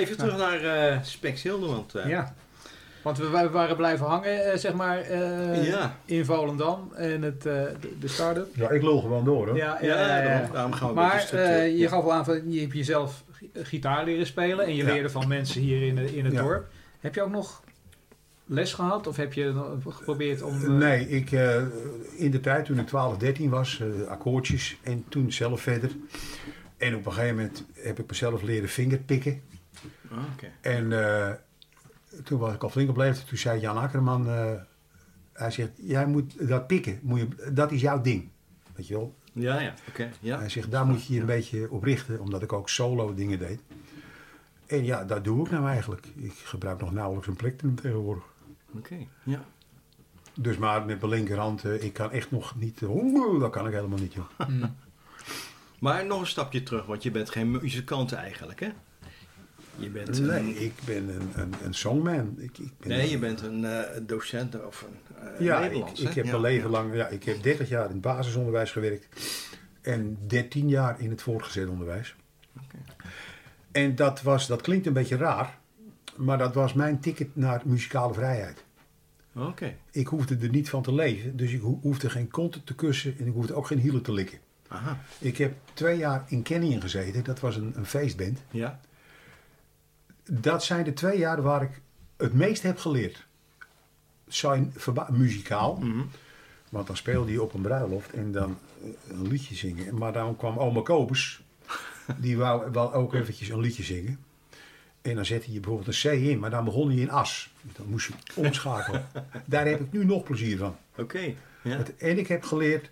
Even terug naar eh Spex Hilde, want eh, Ja. Want we, we waren blijven hangen, eh, zeg maar, eh, Ja. in Volendam en het, eh, de, de start-up. Ja, ik lul gewoon door hoor. Ja, ja, ja, ja, ja. daarom, daarom gaan we Maar eh, je ja. gaf al aan, van, je hebt jezelf gi- gitaar leren spelen en je Ja. leerde van mensen hier in, de- in het Ja. dorp. Heb je ook nog les gehad of heb je geprobeerd om... eh, Nee, ik, eh, in de tijd toen ik 12, 13 was, eh, akkoordjes en toen zelf verder. En op een gegeven moment heb ik mezelf leren vingerpikken. Ah, oké. En eh, toen was ik al flink op leeftijd. Toen zei Jan Akkerman, eh, hij zegt, jij moet dat pikken, moet je, dat is jouw ding. Weet je wel? Ja, ja, oké. ja. Hij zegt, daar moet je je een beetje op richten, omdat ik ook solo dingen deed. En ja, dat doe ik nou eigenlijk. Ik gebruik nog nauwelijks een plektrum tegenwoordig. Oké, ja. Dus maar met mijn linkerhand, eh, ik kan echt nog niet... Oeh, dat kan ik helemaal niet, joh. mm, Maar nog een stapje terug, want je bent geen muzikant eigenlijk, hè? Je bent een, Nee, ik ben een, een, een songman. Ik, ik ben nee, je bent een eh, docent of een eh, Ja, ik, Nederlands, ik heb Ja. mijn leven lang... Ja, ik heb 30 jaar in het basisonderwijs gewerkt. En 13 jaar in het voortgezet onderwijs. Oké. En dat, was, dat klinkt een beetje raar. Maar dat was mijn ticket naar muzikale vrijheid. Oké. Ik hoefde er niet van te leven. Dus ik ho- hoefde geen konten te kussen. En ik hoefde ook geen hielen te likken. Aha, Ik heb twee jaar in Canyon gezeten. Dat was een, een feestband. ja. Dat zijn de twee jaar waar ik het meest heb geleerd. Zijn muzikaal. Mhm. Want dan speelde je op een bruiloft en dan eh, een liedje zingen. Maar dan kwam oma Kobus. Die wou wel ook eventjes een liedje zingen. En dan zette je bijvoorbeeld een C in, maar dan begon je in as. Dan moest je omschakelen. Daar heb ik nu nog plezier van. Oké. Ja. En ik heb geleerd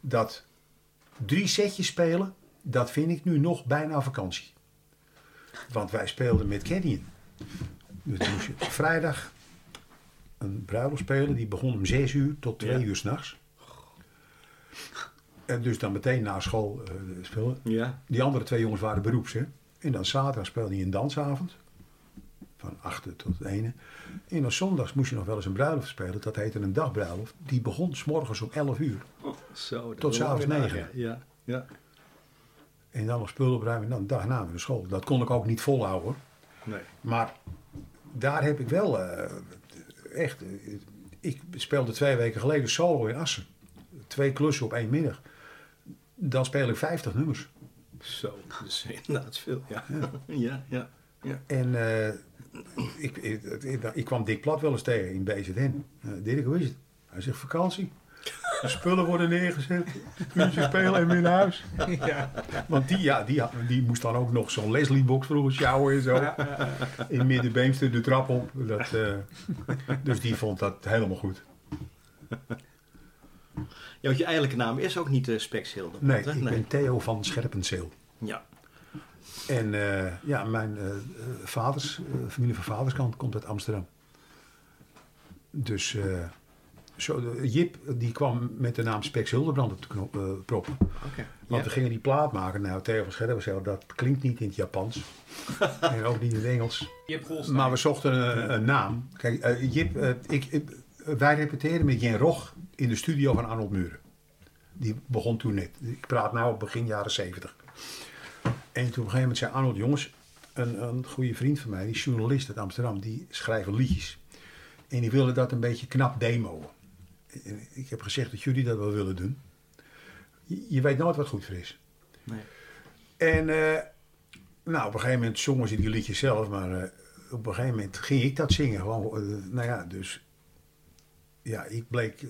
dat drie setjes spelen, dat vind ik nu nog bijna vakantie. Want wij speelden met Canyon. Dus moest je vrijdag een bruiloft spelen, die begon om zes uur tot twee Ja. uur s'nachts. En dus dan meteen na school eh, spelen. Ja. Die andere twee jongens waren beroeps. Hè? En dan zaterdag speelde hij een dansavond. Van 8 tot 1. En dan zondags moest je nog wel eens een bruiloft spelen. Dat heette een dagbruiloft. Die begon s morgens om 11 uur. Zo, dat Tot s'avonds weer negen. dagen. Ja. Ja. En dan nog spullen opruimen. En dan dag na weer naar school. Dat kon ik ook niet volhouden. Nee. Maar daar heb ik wel eh, echt... eh, ik speelde twee weken geleden solo in Assen. Twee klussen op één middag. Dan speel ik 50 nummers. Zo, dat is inderdaad veel. Ja. Ja. Ja. Ja. En eh, ik, ik, ik, ik kwam Dick Plat wel eens tegen in BZN. Uh, Dirk, hoe is het? Hij zegt vakantie. De spullen worden neergezet. Uurtje spelen en weer naar huis. ja. Want die, ja, die, had- die moest dan ook nog zo'n Leslie-box vroeger sjouwen en zo. In Middenbeemster de trap op. Dat, eh, dus die vond dat helemaal goed. Ja, want je eigenlijke naam is ook niet uh, Nee, ik ben Theo van Scherpenzeel. Ja. En eh, ja, mijn vaders, familie van vaderskant komt uit Amsterdam. Dus eh, zo, de- Jip die kwam met de naam Spex Hildebrand op de knop, eh, proppen. Oké. Want Ja. we gingen die plaat maken. Nou, Theo van Scherpenzeel, dat klinkt niet in het Japans. en ook niet in het Engels. Je hebt Golstein. Maar we zochten een, een naam. Kijk, eh, Jip, eh, ik, ik- wij repeteren met Jen Rog in de studio van Arnold Muren. Die begon toen net. Ik praat nou begin jaren zeventig. En toen op een gegeven moment zei Arnold, jongens, een, een goede vriend van mij, die is journalist uit Amsterdam, die schrijven liedjes. En die willen dat een beetje knap demoen. Ik heb gezegd dat jullie dat wel willen doen. Je, je weet nooit wat goed voor is. Nee. En eh, nou, op een gegeven moment zongen ze die liedjes zelf, maar eh, op een gegeven moment ging ik dat zingen. Gewoon, eh, nou ja, dus ja, ik bleek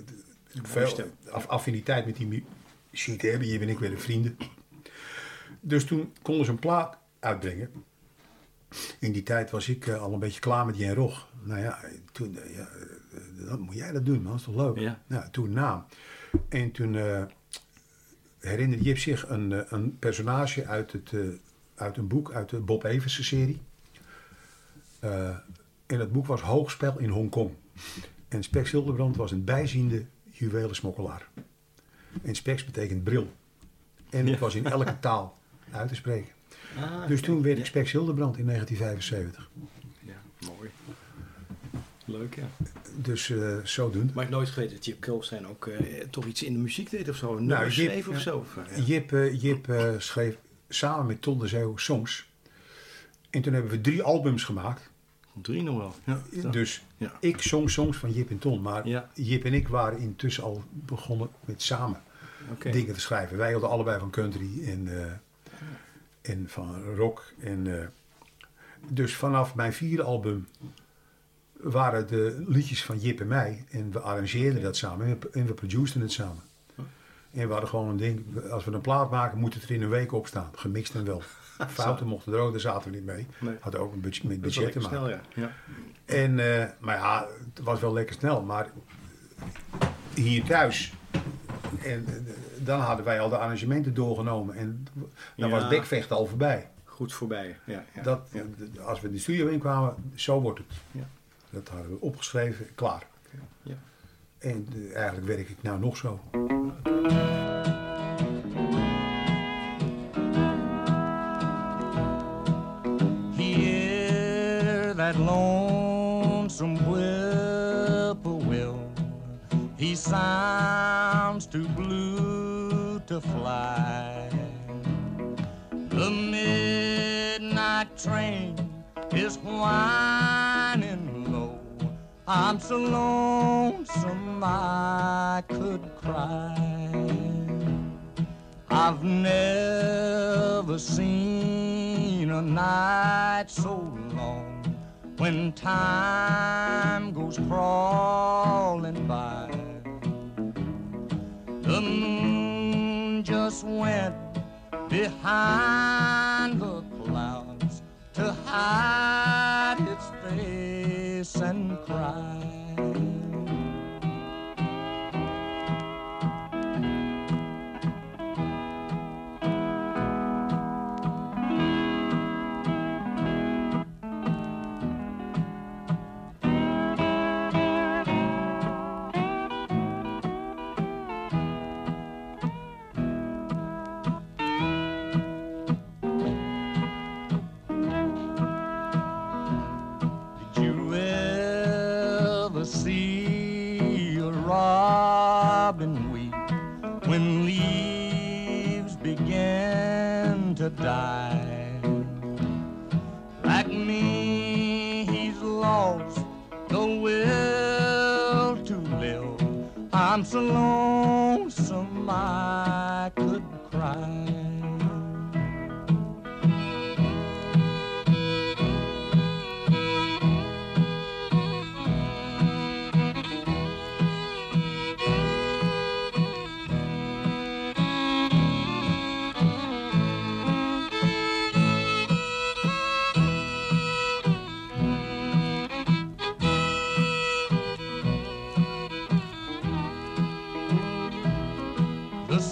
veel af- affiniteit met die mu- muziek te hebben. Hier ben ik weer een vrienden. Dus toen konden ze een plaat uitbrengen. In die tijd was ik eh, al een beetje klaar met Jen Rog. Nou ja, toen, eh, ja, eh, moet jij dat doen, man. Dat is toch leuk? Ja. Nou, toen naam. En toen eh, herinnerde Jip zich een, een personage uit, het, uit een boek, uit de Bob Eversen serie. En dat boek was Hoogspel in Hongkong. En Spex Hildebrand was een bijziende juwelensmokkelaar. En Spex betekent bril. En het Ja. was in elke taal uit te spreken. Ah, Dus toen werd ik. Spex Hildebrand in 1975. Ja, mooi. Leuk, ja. Dus eh zodoende. Maar ik heb nooit geweten dat Jip Kulstein ook eh, toch iets in de muziek deed of zo. Een Nou, Jip- schreef of zo. Eh, ja. Jip, Jip schreef samen met Ton de Zeeuw songs. En toen hebben we drie albums gemaakt. Drie nog wel. Ja, zo. Dus Ja. ik zong songs van Jip en Ton. Maar Ja. Jip en ik waren intussen al begonnen met samen dingen te schrijven. Wij hadden allebei van country en, en van rock. En, eh, dus vanaf mijn vierde album waren de liedjes van Jip en mij. En we arrangeerden dat samen en we, en we produceerden het samen. En we hadden gewoon een ding, als we een plaat maken, moet het er in een week op staan. Gemixt en wel. Fouten mochten er ook, daar zaten we niet mee. Nee. Hadden ook een budget, met budget te maken. snel, ja. ja. En, eh, maar ja, het was wel lekker snel. Maar hier thuis, en, eh, dan hadden wij al de arrangementen doorgenomen. En dan Ja. was bekvechten al voorbij. Goed voorbij. Ja, ja. Dat, Als we de studio inkwamen, zo wordt het. Ja. Dat hadden we opgeschreven, klaar. Ja. En eh, eigenlijk werk ik nou nog zo. Hear that lonesome whippoorwill. He sounds too blue to fly. The midnight train is whining low. I'm so lonesome I could cry. I've never seen a night so long when time goes crawling by. Moon just went behind the clouds to hide its face and cry. I'm so lonesome I could cry.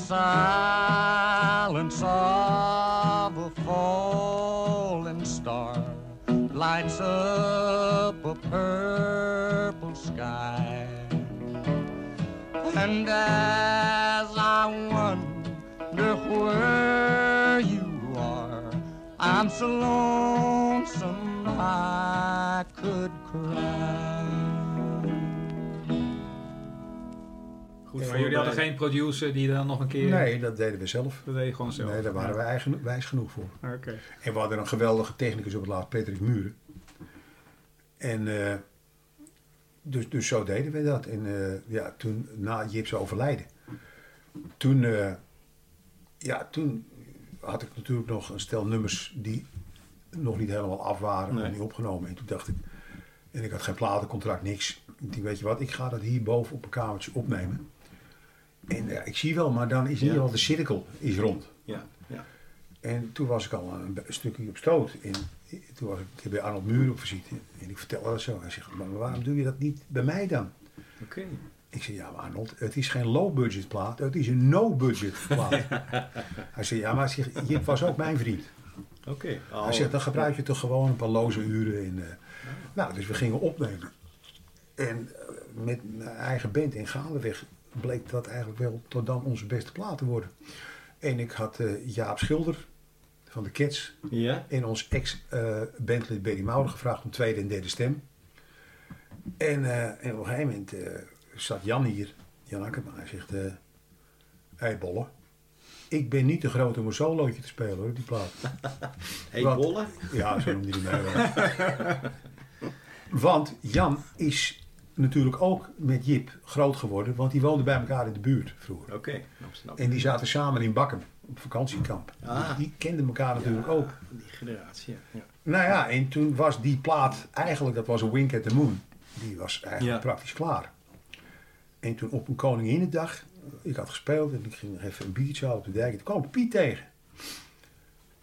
Silence of a falling star lights up a purple sky. And as I wonder where you are, I'm so lonesome I maar jullie hadden wij- geen producer die dan nog een keer... Nee, dat deden we zelf. Dat deed je gewoon zelf. Nee, daar waren we eigen, wijs genoeg voor. Ja, Oké. En we hadden een geweldige technicus op het laatst, Patrick Muren. En eh, dus, dus zo deden we dat. En eh, ja, toen, na Jip's overlijden, toen, eh, ja, toen had ik natuurlijk nog een stel nummers die nog niet helemaal af waren Nee. en niet opgenomen. En toen dacht ik, en ik had geen platencontract, niks. Ik denk, weet je wat, ik ga dat hier boven op een kamertje opnemen. En ja, ik zie wel, maar dan is in ieder geval de cirkel is rond. Ja, ja. En toen was ik al een, stukje op stoot. En toen was ik bij Arnold Muur op visite. En ik vertelde dat zo. Hij zegt, maar waarom doe je dat niet bij mij dan? Oké. Ik zei, ja maar Arnold, het is geen low-budget plaat. Het is een no-budget plaat. Hij zei, ja maar hij zegt, Jip was ook mijn vriend. Oké. Oh, Hij zegt, dan gebruik je toch gewoon een paar loze uren. En, eh, nou, dus we gingen opnemen. En eh, met mijn eigen band in Gaandeweg bleek dat eigenlijk wel tot dan onze beste plaat te worden. En ik had eh, Jaap Schilder van de Cats Ja? en ons ex-bandlid Benny Mouwer gevraagd om tweede en derde stem. En, eh, en op een gegeven moment eh, zat Jan hier, Jan Akkerman, hij zegt, hé hey Bolle, ik ben niet te groot om een solootje te spelen hoor, die plaat. Hey? Ja, zo noemde hij mij wel. Want Jan is natuurlijk ook met Jip groot geworden, want die woonden bij elkaar in de buurt vroeger. Oké. En die zaten samen in Bakken op vakantiekamp. Ah. Die, die kenden elkaar natuurlijk ook. Die generatie, ja. ja. Nou ja, en toen was die plaat eigenlijk, dat was een Wink at the Moon. Die was eigenlijk Ja. praktisch klaar. En toen op een Koninginnedag, ik had gespeeld en ik ging nog even een biertje halen op de dijk. En toen kwam Piet tegen.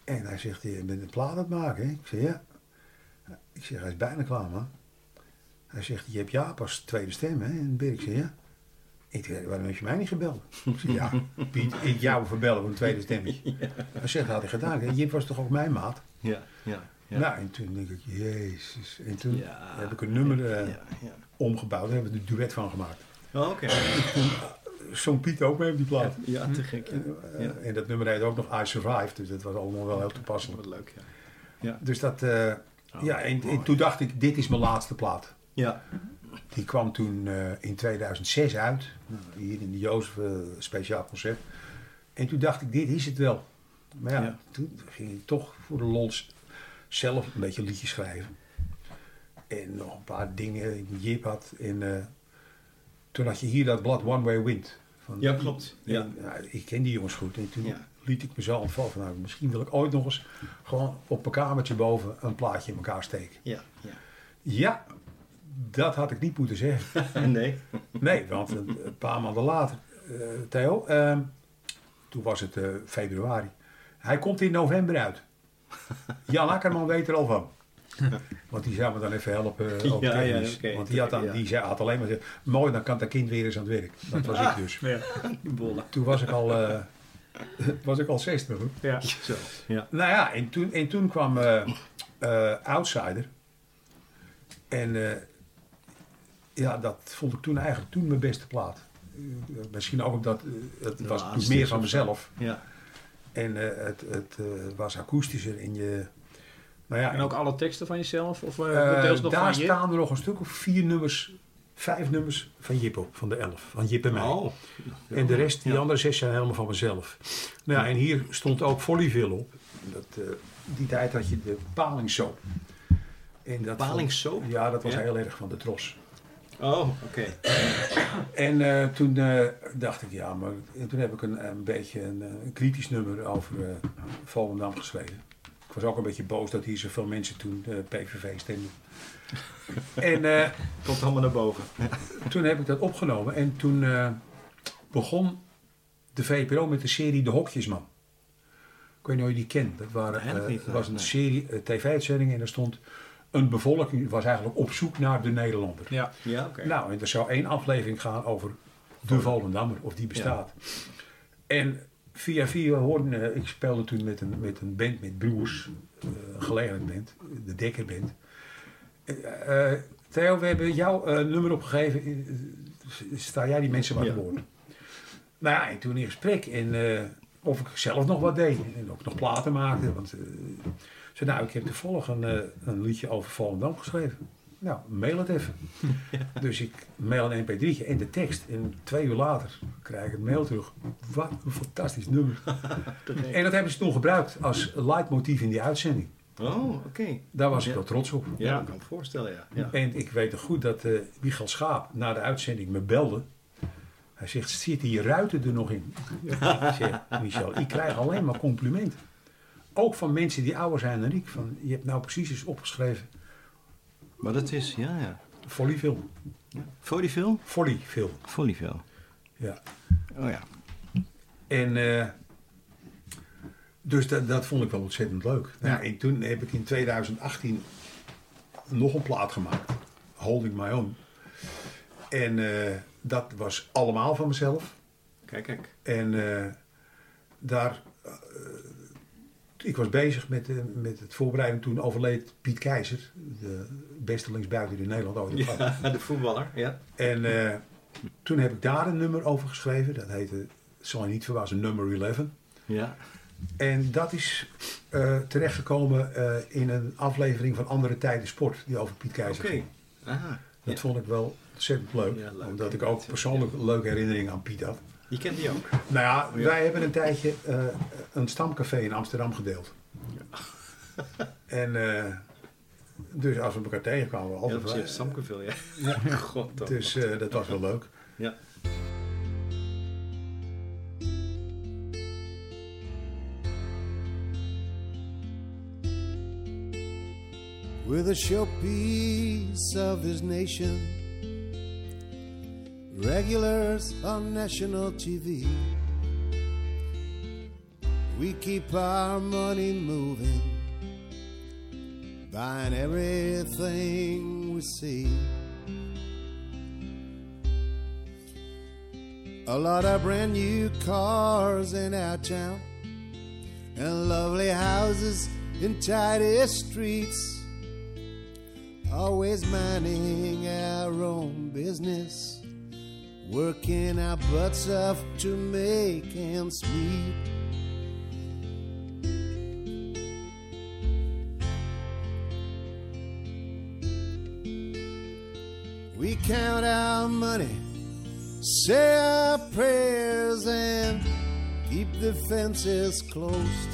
En hij zegt, je bent een plaat aan het maken, hè? Ik zeg, ja. Ik zeg, hij is bijna klaar, man. Hij zegt, je hebt Jaap als tweede stem, hè? En Birk zei, ja. Ik zeg, waarom heb je mij niet gebeld? Ik zeg, ja, Piet, ik jou verbellen voor een tweede stemmetje. Hij zegt, dat had ik gedaan. Jip was toch ook mijn maat? Ja, ja. ja. Nou, en toen denk ik, jezus. En toen Ja. heb ik een nummer eh, Ja, ja. omgebouwd. Daar hebben we een duet van gemaakt. Oh, oké. Zong Piet ook mee op die plaat. Ja, te gek. Ja. Eh, Ja. En dat nummer heet ook nog I Survived. Dus dat was allemaal wel heel toepasselijk. Wat leuk, ja. Dus dat, eh, Oh, ja, en, en toen dacht ik, dit is mijn laatste plaat. Ja, Die kwam toen eh, in 2006 uit. Hier in de Jozef eh, speciaal concert. En toen dacht ik, dit is het wel. Maar ja, Ja. toen ging ik toch voor de lols zelf een beetje liedjes schrijven. En nog een paar dingen Jip had. En eh, toen had je hier dat blad One Way Wind Van, Ja, klopt. En, Ja. ik ken die jongens goed. En toen Ja. liet ik mezelf ontvallen van, nou, misschien wil ik ooit nog eens gewoon op mijn kamertje boven een plaatje in elkaar steken. Ja, ja. Ja, dat had ik niet moeten zeggen. Nee. Nee, want een, een paar maanden later, eh, Theo, ehm, toen was het eh, februari. Hij komt in november uit. Jan Akkerman weet er al van. Want die zou me dan even helpen uh, Ja, ja, technisch. oké, Want die had, dan, ja. die zei, had alleen maar gezegd, mooi, dan kan dat kind weer eens aan het werk. Dat was ik dus. Ja. Toen was ik al, eh, was ik al 60. hoor. Ja. Zo. Ja. Nou ja, en toen, en toen kwam eh, eh, Outsider. En eh, ja, dat vond ik toen eigenlijk toen mijn beste plaat. Eh, misschien ook omdat eh, het De was toen meer van mezelf. Ja. En eh, het, het was akoestischer in je... Nou ja, En ook alle teksten van jezelf? Of deels nog daar van staan er nog een stuk of vier nummers, vijf nummers van Jip op, van de elf. Van Jip en mij. Oh. En de rest, die Ja. andere zes zijn helemaal van mezelf. Nou ja, en hier stond ook Volleyville op. Dat, die tijd had je de palingsoap. En dat Palingsoap? vond- Ja, dat was Ja. heel erg van de tros. Oh, oké. En eh, toen eh, dacht ik, ja, maar en toen heb ik een, een beetje een, eh, een kritisch nummer over eh Volendam geschreven. Ik was ook een beetje boos dat hier zoveel mensen toen eh, PVV stemden. en Komt allemaal naar boven. toen heb ik dat opgenomen en toen begon de VPRO met de serie De Hokjesman. Ik weet niet of je die kent. Dat, waren, niet, was een nee. serie tv-uitzending en er stond een bevolking, was eigenlijk op zoek naar de Nederlander. Ja. Ja, oké. Nou, en er zou één aflevering gaan over de Volendammer, of die bestaat. En via via hoorde, eh, ik speelde toen met een, met een band met broers, eh, een gelegenheidsband, de Dekkerband. Eh, eh, Theo, we hebben jouw eh, nummer opgegeven. Sta jij die mensen Ja. te woord? Nou ja, en toen in gesprek en eh, of ik zelf nog wat deed en ook nog platen maakte. Want eh, zei, nou, ik heb toevallig een, eh, een liedje over Volendam geschreven. Nou, mail het even. Dus ik mail een mp3'tje en de tekst. En twee uur later krijg ik het mail terug. Wat een fantastisch nummer. en dat hebben ze toen gebruikt als leidmotief in die uitzending. Oh, oké. Daar was ik wel trots op. Ja, dat kan ik me voorstellen, ja. ja. En ik weet nog goed dat eh Michael Schaap na de uitzending me belde. Hij zegt, zitten die ruiten er nog in? Ik zeg, Michel, ik krijg alleen maar complimenten. Ook van mensen die ouder zijn dan ik. Van, je hebt nou precies eens opgeschreven. Maar dat is, ja, ja. Volleyville. Volleyville? Volleyville. Volleyville. Ja. Oh ja. En eh, dus dat, dat vond ik wel ontzettend leuk. Nou, en toen heb ik in 2018 nog een plaat gemaakt. Holding My Own. En eh, dat was allemaal van mezelf. Kijk, kijk. En eh, daar... ik was bezig met, eh, met het voorbereiden. Toen overleed Piet Keizer. De beste linksbuiten in Nederland ooit. Ja, de voetballer, ja. En eh, toen heb ik daar een nummer over geschreven. Dat heette, zal je niet verbazen, nummer 11. Ja. En dat is eh, terechtgekomen in een aflevering van Andere Tijden Sport, die over Piet Keizer Oké. ging. Aha. Dat Ja. vond ik wel ontzettend leuk, Ja, leuk. omdat ik ook persoonlijk leuke herinneringen aan Piet had. Je kent die ook. Nou ja, Ja. wij hebben een tijdje eh, een stamcafé in Amsterdam gedeeld. En eh, dus als we elkaar tegenkwamen, we Ja, altijd... precies. eh, Samkeville, ja. Ja. God, dus eh, dat was wel leuk. Ja. We're the showpiece of this nation. Regulars on national TV. We keep our money moving, buying everything we see. A lot of brand new cars in our town, and lovely houses in tidy streets always minding our own business, working our butts off to make ends meet. We count our money, say our prayers, and keep the fences closed.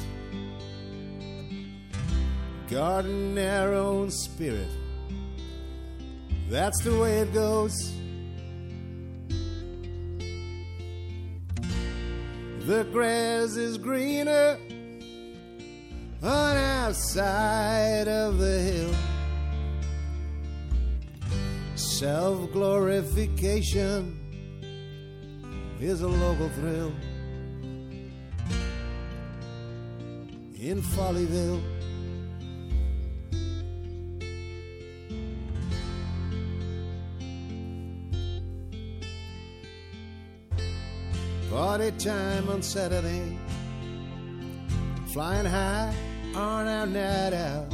Guarding our own spirit that's the way it goes. The grass is greener on our side of the hill. Self glorification is a local thrill in Follyville. Party time on Saturday, flying high on our night out.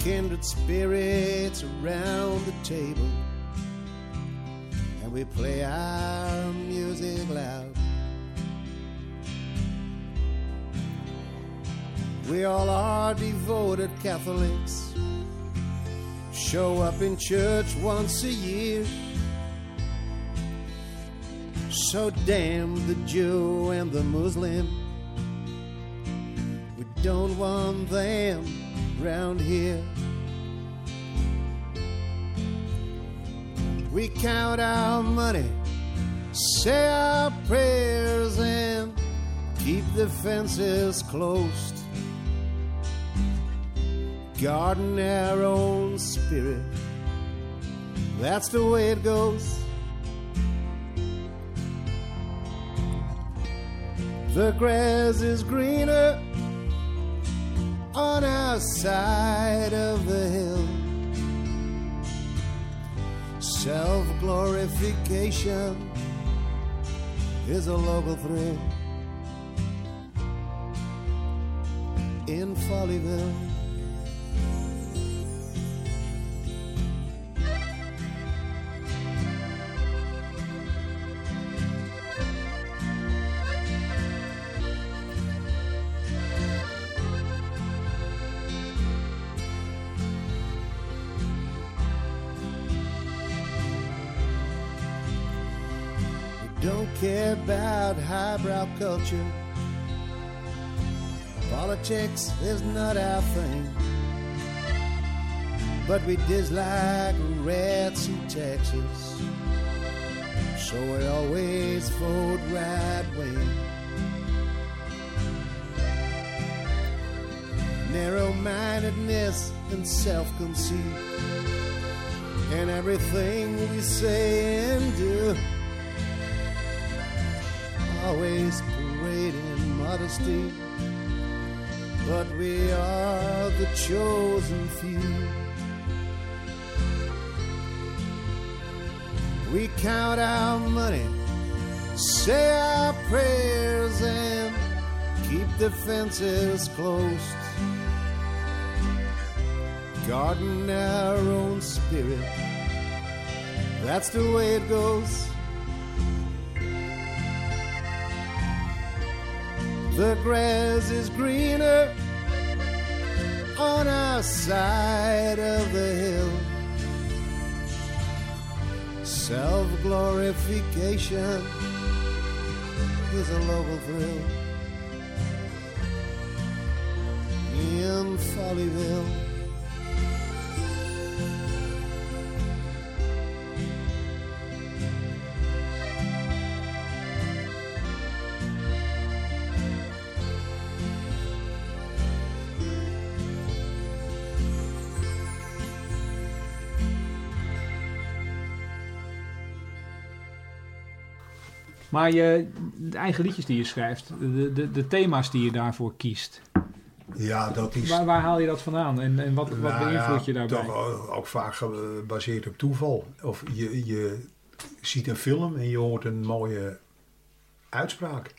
Kindred spirits around the table, and we play our music loud. We all are devoted Catholics, show up in church once a year. So damn the Jew and the Muslim. We don't want them round here. We count our money, say our prayers, and keep the fences closed. Guarding our own spirit. That's the way it goes. The grass is greener on our side of the hill. Self glorification is a local thrill in Follyville. Highbrow culture. Politics is not our thing. But we dislike rats in Texas. So we always vote right wing. Narrow mindedness and self conceit. And everything we say and do always parading modesty, but we are the chosen few. We count our money, say our prayers, and keep the fences closed. Guarding our own spirit, that's the way it goes. The grass is greener on our side of the hill. Self glorification is a local thrill in Follyville. Maar je, de eigen liedjes die je schrijft, de, de, de thema's die je daarvoor kiest, Ja, dat is... waar, waar haal je dat vandaan en, en wat, wat Nou beïnvloed je ja, daarbij? Toch ook- vaak gebaseerd op toeval. Of je, je ziet een film en je hoort een mooie uitspraak.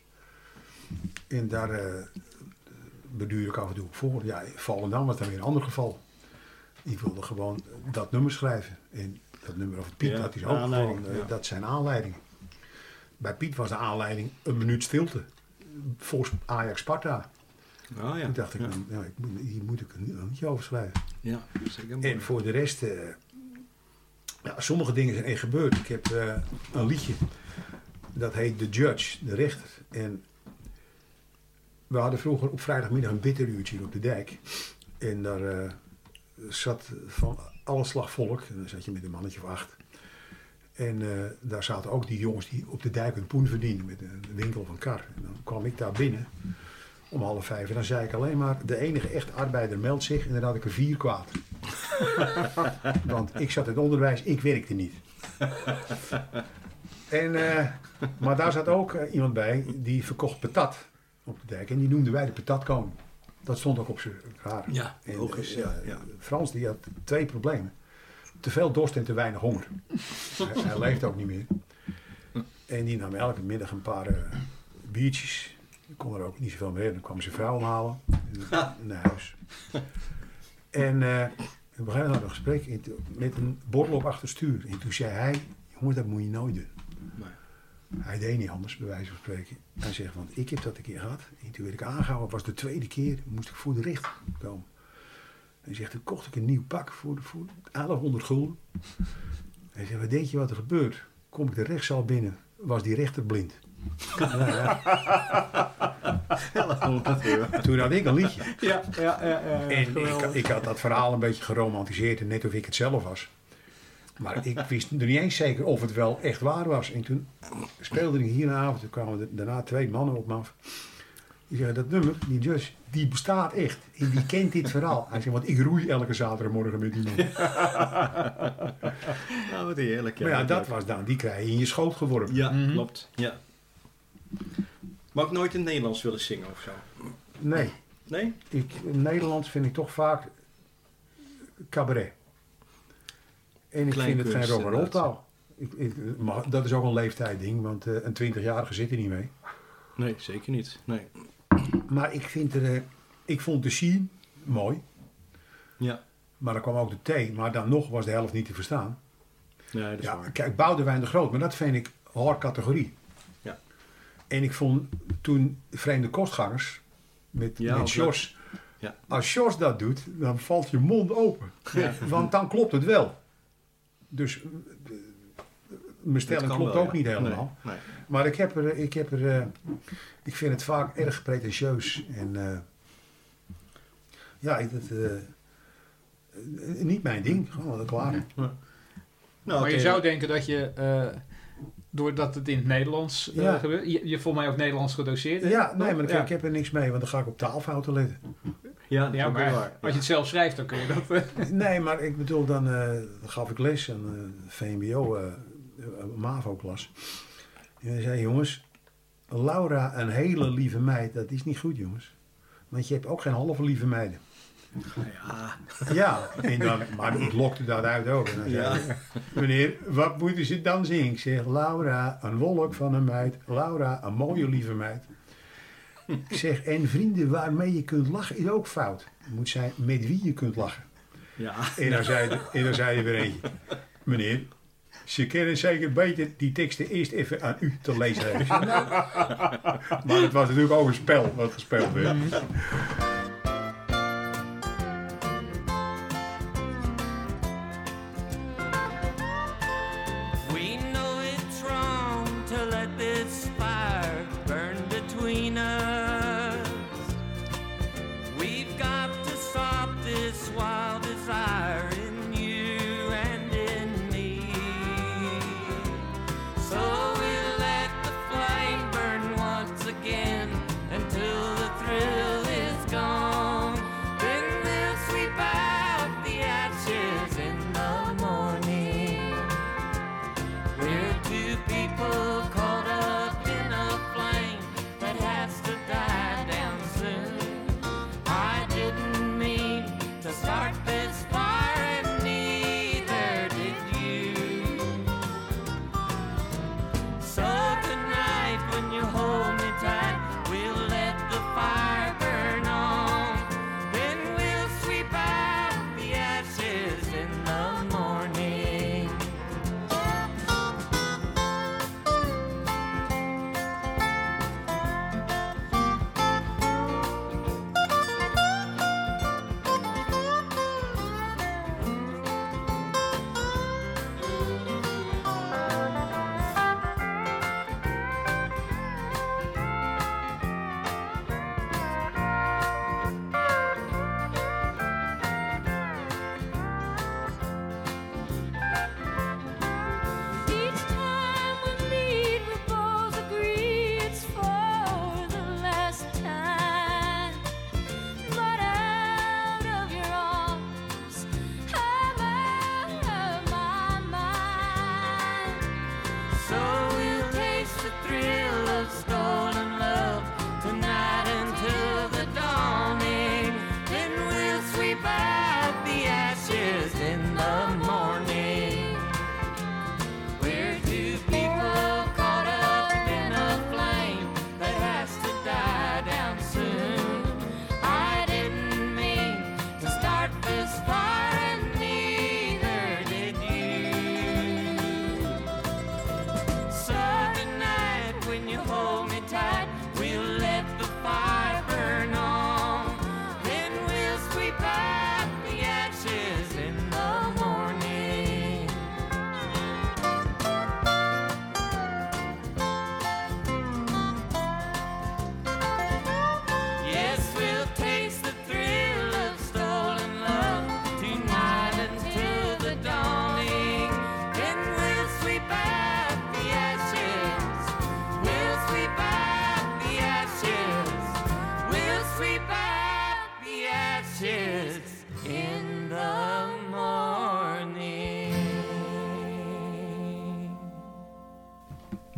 En daar eh beduur ik af en toe op voor. Ja, Volendam was dan weer een ander geval. Die wilde gewoon dat nummer schrijven. En dat nummer over Piet, Ja, dat is ook gewoon, eh, ja. dat zijn aanleidingen. Bij Piet was de aanleiding een minuut stilte. Voor Ajax Sparta. Oh ja. Toen dacht ik, ja. nou, ik moet, hier moet ik een liedje over schrijven. Ja, zeker. mooi. En voor de rest, eh, ja, sommige dingen zijn echt gebeurd. Ik heb eh, een liedje, dat heet The Judge, de rechter. En we hadden vroeger op vrijdagmiddag een bitteruurtje op de dijk. En daar eh, zat van alle slag volk, en dan zat je met een mannetje of acht. En eh, daar zaten ook die jongens die op de dijk een poen verdienden met een winkel een kar. En dan kwam ik daar binnen om half vijf. En dan zei ik alleen maar, de enige echte arbeider meldt zich. En dan had ik er vier kwaad. Want ik zat in het onderwijs, ik werkte niet. en, eh, maar daar zat ook eh, iemand bij die verkocht patat op de dijk. En die noemden wij de patatkoning. Dat stond ook op zijn haar. Ja, En, logisch. Ja, ja. Frans die had twee problemen. Te veel dorst en te weinig honger. hij, hij leeft ook niet meer. En die nam elke middag een paar eh, biertjes. Ik kon er ook niet zoveel meer. Dan kwam zijn vrouw halen. En Naar huis. En eh op een gegeven moment hadden we een gesprek toen- met een bordel op achterstuur. En toen zei hij, jongen dat moet je nooit doen. Nee. Hij deed niet anders, bij wijze van spreken. Hij zegt, want ik heb dat een keer gehad. En toen werd ik aangehouden. Het was de tweede keer. Moest ik voor de rechter komen. Hij zegt, toen kocht ik een nieuw pak voor, voor 1100 gulden. Hij zegt, wat denk je wat er gebeurt? Kom ik de rechtszaal binnen, was die rechter blind. Nou ja, toen had ik een liedje. Ja, ja, ja. ja, ja, En ik, ik had dat verhaal een beetje geromantiseerd en net of ik het zelf was. Maar ik wist er niet eens zeker of het wel echt waar was. En toen speelde ik hier een avond, toen kwamen er daarna twee mannen op me af. Die zeggen, dat nummer, die Just, die bestaat echt. En die kent dit verhaal. Hij zegt, want ik roei elke zaterdagmorgen met die man. Nou, wat heerlijk. maar ja, dat leuk. was dan, die krijg je in je schoot geworpen. Ja, Mhm. klopt. Ja. Maar ook nooit in het Nederlands willen zingen of zo? Nee, Nee? ik, Nederlands vind ik toch vaak cabaret. En ik vind het geen Kleinkunst, rock and roll inderdaad. taal. Ik, ik, maar dat is ook een leeftijdding, want eh, een 20-jarige zit er niet mee. Nee, zeker niet. Nee. Maar ik, vind er, eh, ik vond de scene mooi, Ja. maar er kwam ook de T, maar dan nog was de helft niet te verstaan. Nee, dat is Ja, waar. kijk, Boudewijn de Groot, maar dat vind ik hard categorie. Ja. En ik vond toen Vreemde Kostgangers met, Ja, met ook Sjors. Ja. Als Sjors dat doet, dan valt je mond open. Want dan klopt het wel. Dus eh, mijn stelling klopt wel, ook ja. niet helemaal. Nee, nee. Maar ik heb er, ik heb er, eh, ik vind het vaak erg pretentieus en eh, ja, ik- dat, eh, eh, niet mijn ding, gewoon klaar. Nou, maar je zou denken dat je, eh, doordat het in het Nederlands Ja. gebeurt, je, je volgens mij ook Nederlands gedoseerd hebt, Ja, nee, maar ik, Ja. ik heb er niks mee, want dan ga ik op taalfouten letten. Ja, Ja, maar waar. als je het zelf schrijft, dan kun je dat... eh, Nee, maar ik bedoel, dan, eh, dan gaf ik les aan eh VMBO, MAVO-klas. En hij zei, jongens, Laura, een hele lieve meid, dat is niet goed, jongens. Want je hebt ook geen halve lieve meiden. Ja, Ja, en dan, maar ik lokte dat uit ook. En dan zei hij, meneer, wat moeten ze dan zingen? Ik zeg, Laura, een wolk van een meid. Laura, een mooie lieve meid. Ik zeg, en vrienden waarmee je kunt lachen is ook fout. Het moet zijn met wie je kunt lachen. ja. En dan zei, en dan zei er weer eentje, meneer, ze kennen zeker beter die teksten eerst even aan u te lezen. Maar het was natuurlijk ook een spel wat gespeeld werd.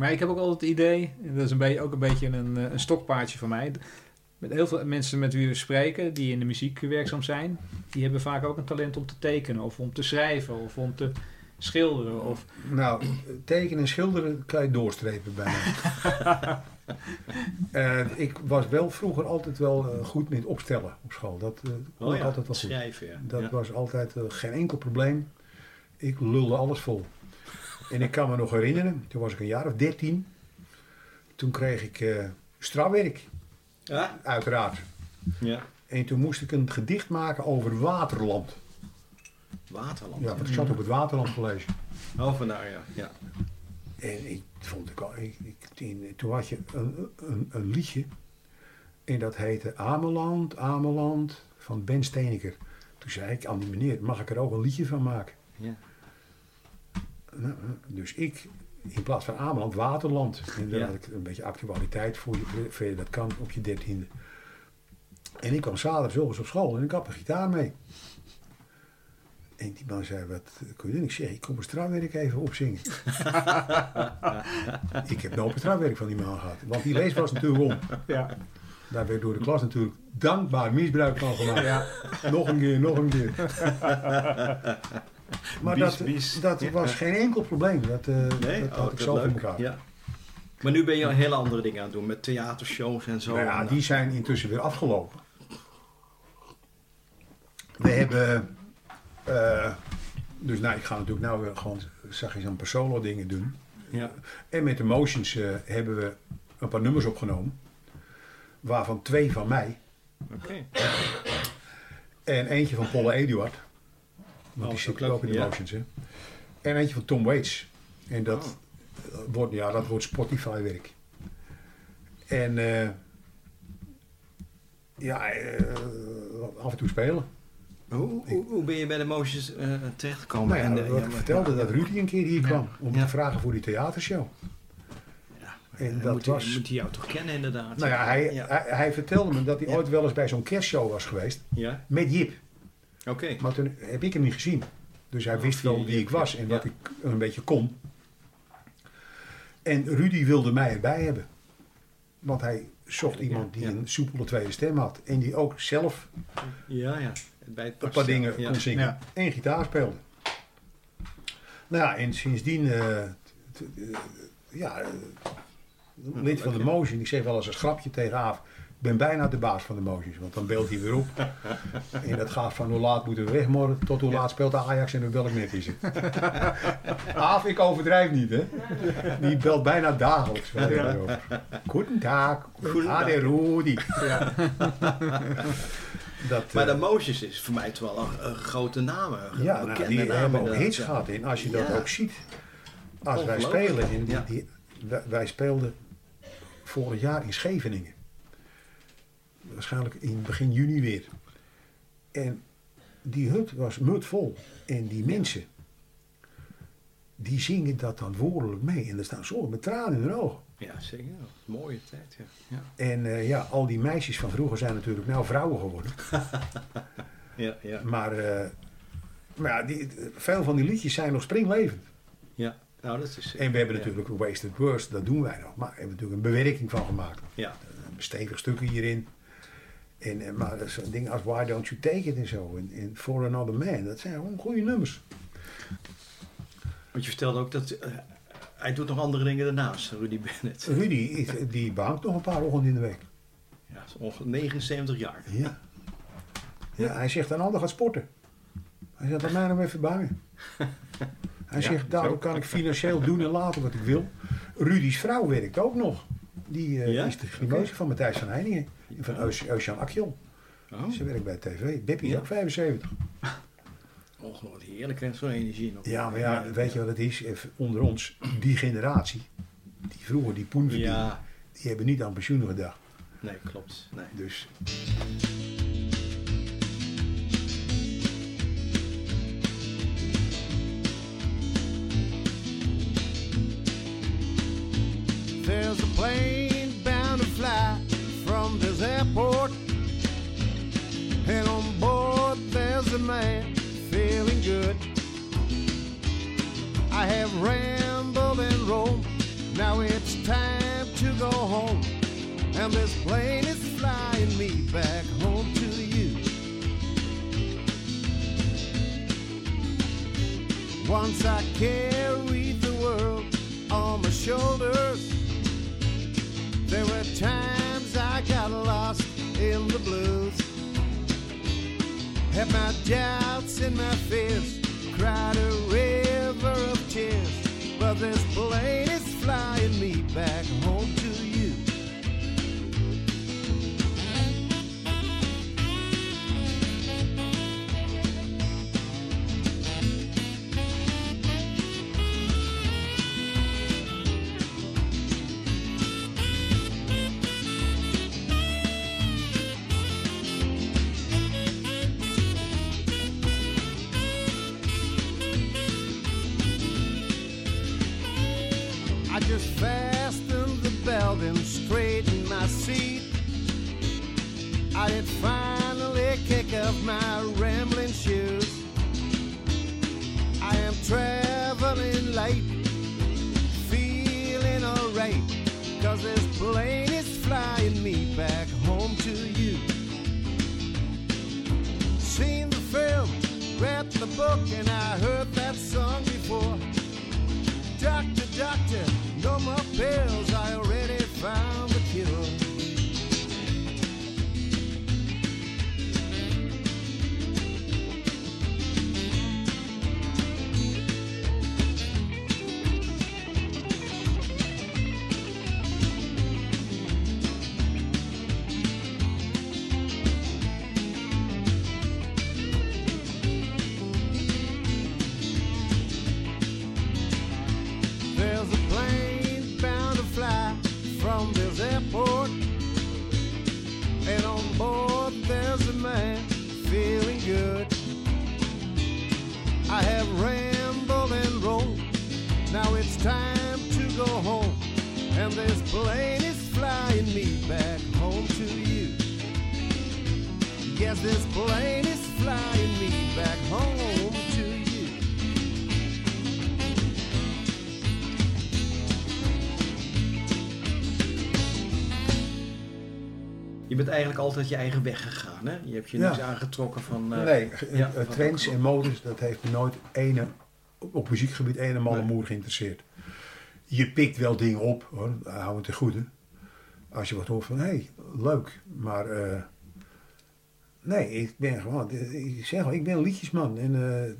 Maar ik heb ook altijd het idee, en dat is een beetje, ook een beetje een, eh, een stokpaardje van mij. Met heel veel mensen met wie we spreken, die in de muziek werkzaam zijn, die hebben vaak ook een talent om te tekenen, of om te schrijven, of om te schilderen. Of, Nou, tekenen en schilderen kan je doorstrepen bij mij. Eh, ik was wel vroeger altijd wel eh, goed met opstellen op school. Dat kon Oh ik ja, altijd wel goed. schrijven, ja. Dat ja. was altijd geen enkel probleem. Ik lulde alles vol. En ik kan me nog herinneren, toen was ik een jaar of dertien. Toen kreeg ik eh strafwerk, Ja? uiteraard. ja. En toen moest ik een gedicht maken over Waterland. Waterland. Ja, want ik zat op het Waterland College. Oh, vandaar, ja. ja. En ik vond ik al, ik, ik, in- toen had je een, een, een liedje. En dat heette Ameland, Ameland van Ben Steeneker. Toen zei ik aan die meneer, mag ik er ook een liedje van maken? Ja. Dus ik, in plaats van Ameland, Waterland. En Ja. had ik een beetje actualiteit voor je, voor je dat kan op je dertiende. En ik kwam zaterdag eens op school en ik had een gitaar mee. En die man zei, wat kun je doen? Ik zeg, ik kom een strafwerk even opzingen. ik heb nooit een strafwerk van die man gehad. Want die lees was natuurlijk om. ja, Daar werd door de klas natuurlijk dankbaar misbruik van gemaakt. ja, Nog een keer, nog een keer. maar Bies, dat, bies. dat was geen enkel probleem. Dat, eh, Nee? dat Oh, had ik zo voor elkaar. Ja. Maar nu ben je al hele andere dingen aan het doen, met theatershows en zo. Nou ja, En, die zijn intussen weer afgelopen. We hebben... eh, dus nou, ik ga natuurlijk nou weer gewoon, je zo'n per solo dingen doen. ja. En met de Motions eh, hebben we een paar nummers opgenomen. Waarvan twee van mij. Oké. En eentje van Paul Eduard. Want Oh, die zit ook in de. Motions, hè. En eentje van Tom Waits. En dat, Oh. wordt, ja, dat wordt Spotify-werk. En eh, ja, eh, af en toe spelen. Hoe, hoe, hoe ben je bij de Motions eh terechtgekomen? Nou ja, En, wat ja, ik vertelde ja, dat Rudy een keer hier kwam om te vragen voor die theatershow. Ja, En dat moet, hij- was- moet hij jou toch kennen inderdaad? Nou ja, hij. Hij, hij vertelde me dat hij ooit wel eens bij zo'n kerstshow was geweest Ja? met Jip. Oké. Maar toen heb ik hem niet gezien. Dus hij Oh, wist wel wie ik was en wat ik een beetje kon. En Rudy wilde mij erbij hebben. Want hij zocht iemand die een soepele tweede stem had. En die ook zelf Ja, ja. Bij het een paar dingen kon zingen. En gitaar speelde. Nou ja, en sindsdien... eh, eh, ja, eh, lid van de? Motion. Ik zeg wel eens een grapje tegen Aaf. Ik ben bijna de baas van de Motions. Want dan beeldt hij weer op. en dat gaat van hoe laat moeten we weg morgen... tot hoe laat speelt de Ajax en hoe welk net is het. Aaf, ik overdrijf niet, hè. Die belt bijna dagelijks. Goedendag. Goedendag. Ah, de Rudy. Dat, Maar eh, de Motions is voor mij toch wel een, een grote naam. een ja, nou, die naam hebben ook hits gehad. En als je dat ook ziet, als wij spelen, in die, Ja. die, wij, wij speelden vorig jaar in Scheveningen. Waarschijnlijk in begin juni weer. En die hut was mutvol. En die mensen, die zingen dat dan woordelijk mee. En er staan sommigen met tranen in hun ogen. Ja, zeker. Mooie tijd, ja. ja. En eh, ja, al die meisjes van vroeger zijn natuurlijk nou vrouwen geworden. Ja, ja. Maar, eh, maar ja, die, veel van die liedjes zijn nog springlevend. ja. Nou, dat is En we hebben ja. natuurlijk Wasted Words, dat doen wij nog. Maar we hebben natuurlijk een bewerking van gemaakt. Ja. Een stevig stukken hierin. En, en, maar zo'n ding als Why Don't You Take It en zo. En, en For Another Man, dat zijn gewoon goede nummers. Want je vertelde ook dat eh, hij doet nog andere dingen daarnaast, Rudy Bennett. Rudy, is- die behangt nog een paar ochtenden in de week. Ja, is ongeveer 79 jaar. Ja. Ja, hij zegt een ander gaat sporten. Hij zegt, laat mij nog even bangen. Hij Ja, zegt, daardoor zo. kan ik financieel doen en laten wat ik wil. Rudy's vrouw werkt ook nog. Die eh, Ja? is de grimeuse van Matthijs van Heiningen. Van Eusjan Akjol. Oh, Ze werkt bij tv. Beppie is Ja. ook 75. ongelooflijk heerlijk en zo'n energie nog. Ja, maar ja, weet je wat het is? Even onder ons, die generatie, die vroeger die poen verdiende, Ja, die hebben niet aan pensioen gedacht. nee, klopt. Nee. Dus There's a plane I have rambled and roamed. Now it's time to go home. And this plane is flying me back home to you. Once I carried the world on my shoulders. There were times I got lost in the blues. Had my doubts and my fears, cried a river of tears. But this plane is flying me back home to you. The belt and straightened my seat. I did finally kick off my rambling shoes. I am traveling late, feeling alright, cause this plane is flying me back home to you. Seen the film, read the book, and I heard that song before. Doctor, doctor, This plane is flying me back home to you. Yes, this plane is flying me back home to you. Je bent eigenlijk altijd je eigen weg gegaan, hè? Je hebt je Ja. niks aangetrokken van... eh, nee, ja, eh, wat trends en modes, dat heeft me nooit ene, op muziekgebied ene malle Nee. moer geïnteresseerd. Je pikt wel dingen op, hoor, hou het te goede. Als je wat hoort van, hé, hey, leuk, maar eh, nee, ik ben gewoon, ik zeg al, ik ben een liedjesman. En eh,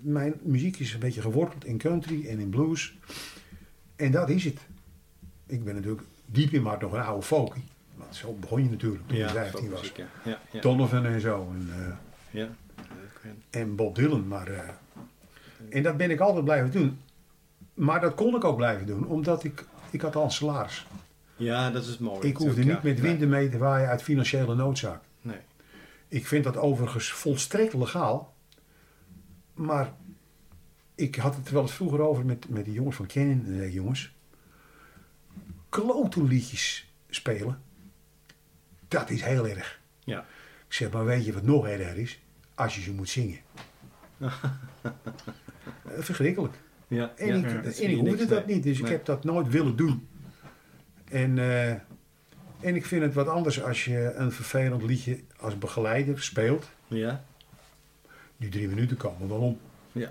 mijn muziek is een beetje geworteld in country en in blues. En dat is het. Ik ben natuurlijk diep in maar nog een oude folkie. Want zo begon je natuurlijk toen je Ja, 15 was. ja. Ja, ja. Donovan en zo. En, eh, Ja. En Bob Dylan. Maar, en dat ben ik altijd blijven doen. Maar dat kon ik ook blijven doen, omdat ik, ik had al een salaris. Ja, dat is het mooie. Ik hoefde niet ja. met winden mee te waaien uit financiële noodzaak. Nee. Ik vind dat overigens volstrekt legaal. Maar ik had het er wel eens vroeger over met, met die jongens van Canon. En zei, jongens, klote liedjes spelen, dat is heel erg. Ja. Ik zeg, maar weet je wat nog erger is? Als je ze moet zingen. Eh, Verschrikkelijk. Ja, En ja, ik, ja, en ik hoefde dat niet, dus ik heb dat nooit willen doen. En, eh, en ik vind het wat anders als je een vervelend liedje als begeleider speelt. Ja, Die drie minuten komen wel om. ja.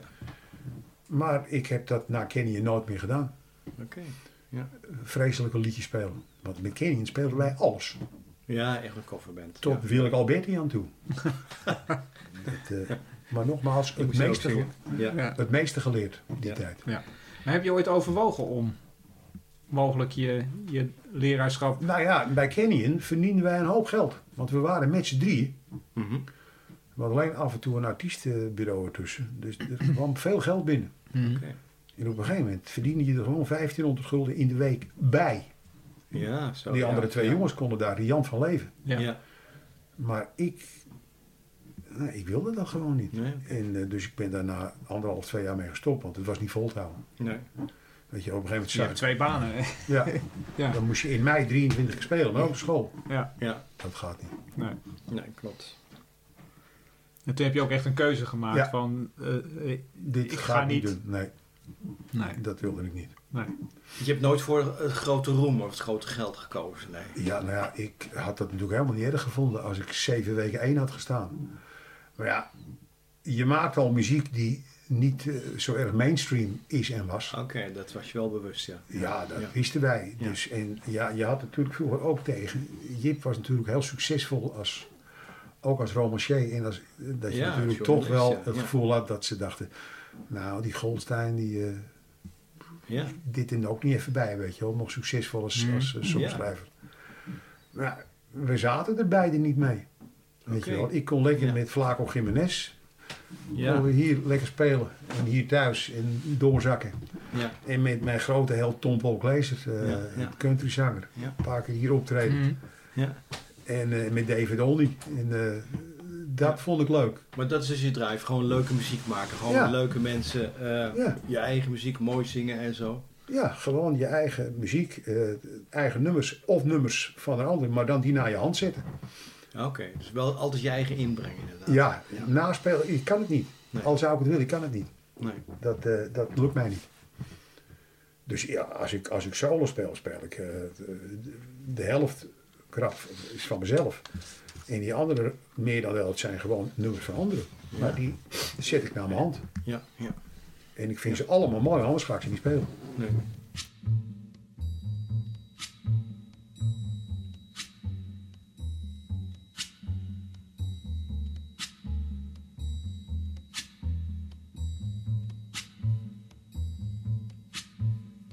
Maar ik heb dat na Kenny nooit meer gedaan. Oké. Ja. Vreselijke liedjes spelen. Want met Kenny speelden wij alles. ja, echt een coverband. Tot ja. Willem Alberti aan toe. dat, eh, maar nogmaals, het meeste, zingen. Ja. Ja. het meeste geleerd op die Ja. tijd. Maar heb je ooit overwogen om mogelijk je, je leraarschap... Nou ja, bij Canyon verdienden wij een hoop geld. Want we waren met z'n drieën. Mhm. We hadden alleen af en toe een artiestenbureau ertussen. Dus er kwam veel geld binnen. Oké. En op een gegeven moment verdiende je er gewoon 1500 gulden in de week bij. Ja, zo. Die ja, andere twee ja. jongens konden daar riant van leven. Ja. Ja. Maar ik, nou, ik wilde dat gewoon niet. Nee. En, eh, dus ik ben daarna anderhalf, twee jaar mee gestopt. Want het was niet vol te houden. Nee. Weet je, op een gegeven Dus je hebt moment twee banen. hè? ja, Ja. dan moest je in mei 23 keer spelen, maar ook op school. Ja. Ja. Dat gaat niet. Nee. Nee, klopt. En toen heb je ook echt een keuze gemaakt Ja. van... eh, eh, Dit Ik ga niet niet. doen. Nee, nee, dat wilde ik niet. Nee. Je hebt nooit voor het grote roem of het grote geld gekozen, nee. Ja, nou ja, ik had dat natuurlijk helemaal niet erg gevonden als ik zeven weken één had gestaan. Maar ja, je maakt al muziek die niet eh, zo erg mainstream is en was. Oké, dat was je wel bewust, ja. Ja, dat Ja. wisten wij. Ja. Dus, en ja, je had natuurlijk vroeger ook tegen. Jip was natuurlijk heel succesvol als, ook als romancier. En als, dat je Ja, natuurlijk toch wel het gevoel had dat ze dachten... Nou, die Goldstein, die, eh, Ja, dit en ook niet even bij, weet je wel. Nog succesvol als, Mhm. als eh, songschrijver. Maar we zaten er beide niet mee. Weet Oké. je wel. Ik kon lekker Ja. met Flaco Jiménez. ja, we hier lekker spelen. En hier thuis en doorzakken. ja. En met mijn grote held Tom Paul Glazer, eh Ja, ja. countryzanger. Een paar keer hier optreden. Mhm. ja. En eh, met David Olney. En eh, dat vond ik leuk. Maar dat is dus je drive, gewoon leuke muziek maken. Gewoon leuke mensen, je eigen muziek mooi zingen en zo. Ja, gewoon je eigen muziek, eigen nummers of nummers van een ander, maar dan die naar je hand zetten. Oké, dus wel altijd je eigen inbreng inderdaad. Ja, Ja. naspelen, ik kan het niet. Nee. Al zou ik het willen, ik kan het niet. Nee. Dat, eh, dat lukt mij niet. Dus ja, als ik, als ik solo speel, speel ik eh, de, helft krap is van mezelf. En die andere, meer dan de helft, zijn gewoon nummers van anderen. Maar die zet ik naar mijn hand. Ja, ja. En ik vind ze allemaal mooi, anders ga ik ze niet spelen. Nee.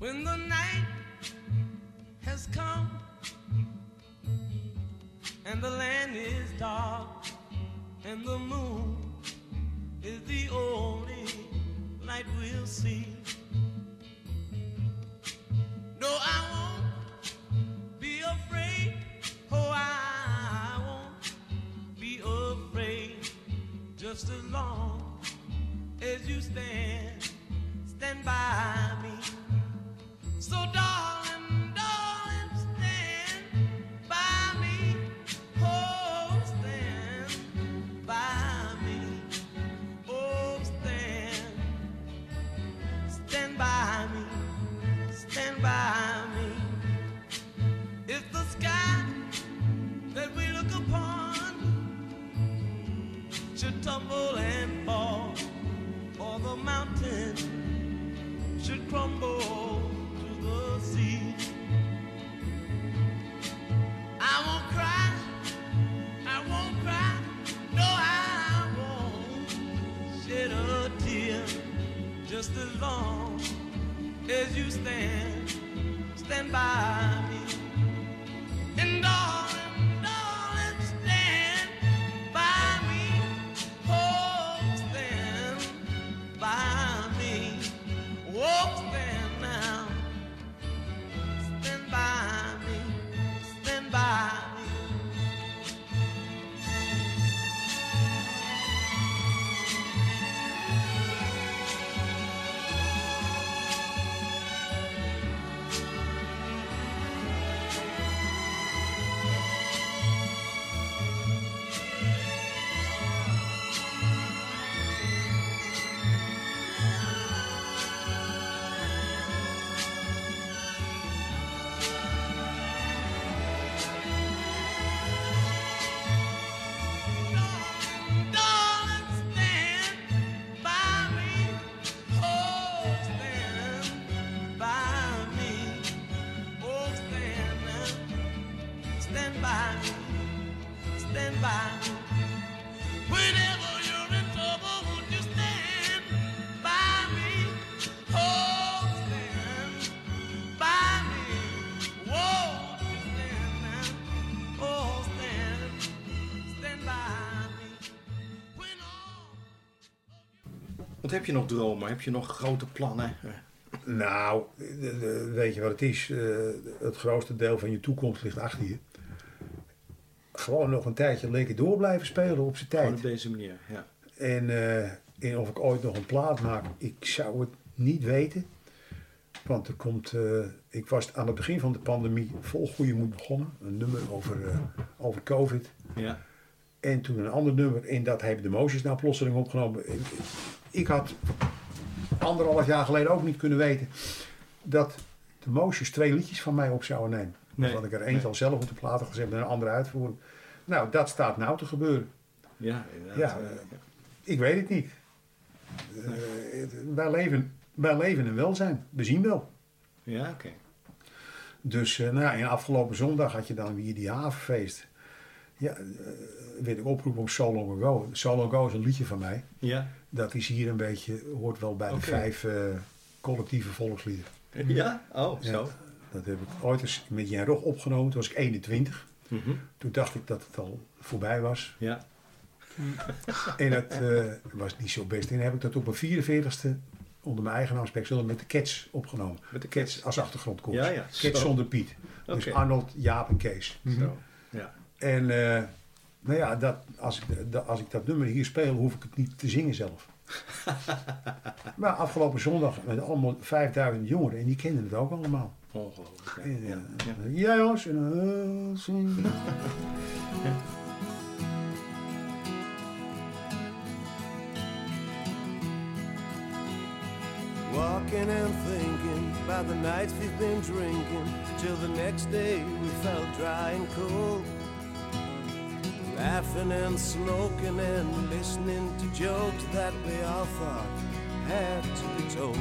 When the night has come and the land is dark and the moon is the only light we'll see. Heb je nog dromen? Heb je nog grote plannen? Nou, weet je wat het is? Eh, het grootste deel van je toekomst ligt achter je. Gewoon nog een tijdje lekker door blijven spelen op zijn Gewoon tijd. op deze manier, ja. En, eh, en of ik ooit nog een plaat maak, ik zou het niet weten. Want er komt, eh, ik was aan het begin van de pandemie vol goede moed begonnen. Een nummer over, over COVID. Ja, En toen een ander nummer. En dat hebben de Motions nou plotseling opgenomen. Ik had anderhalf jaar geleden ook niet kunnen weten dat de Moosjes twee liedjes van mij op zouden nemen. Nee. Dan had ik er eentje al zelf op de platen gezet en een andere uitvoering. Nou, dat staat nou te gebeuren. Ja, inderdaad. Ja, Eh, eh, Ik weet het niet. Het- wij, leven, wij leven in welzijn. We zien wel. ja oké. Dus eh, nou, en afgelopen zondag had je dan weer die havenfeest. Ja, werd ik opgeroepen om So Long Ago. So Long Ago is een liedje van mij. Ja. Dat is hier een beetje, hoort wel bij de vijf eh, collectieve volkslieden. Ja? Oh, Ja. zo. Dat heb ik ooit eens met Jan Rog opgenomen. Toen was ik 21. Mhm. Toen dacht ik dat het al voorbij was. Ja. En dat eh, was niet zo best. En dan heb ik dat op mijn 44ste onder mijn eigen naam Spekzullen met de Cats opgenomen. Met de Cats als achtergrondkoers. Ja, ja. Cats Zo. zonder Piet. Dus Oké. Arnold, Jaap en Kees. Zo. Ja. En eh, nou ja, dat, als, ik, dat, als ik dat nummer hier speel, hoef ik het niet te zingen zelf. maar afgelopen zondag met allemaal 5000 jongeren en die kenden het ook allemaal. Ongelooflijk. Ja. En, Ja. eh, Ja. Ja, jongens. En, eh, zing. Walking and thinking about the nights we've been drinking till the next day we felt dry and cold. Laughing and smoking and listening to jokes that we all thought had to be told.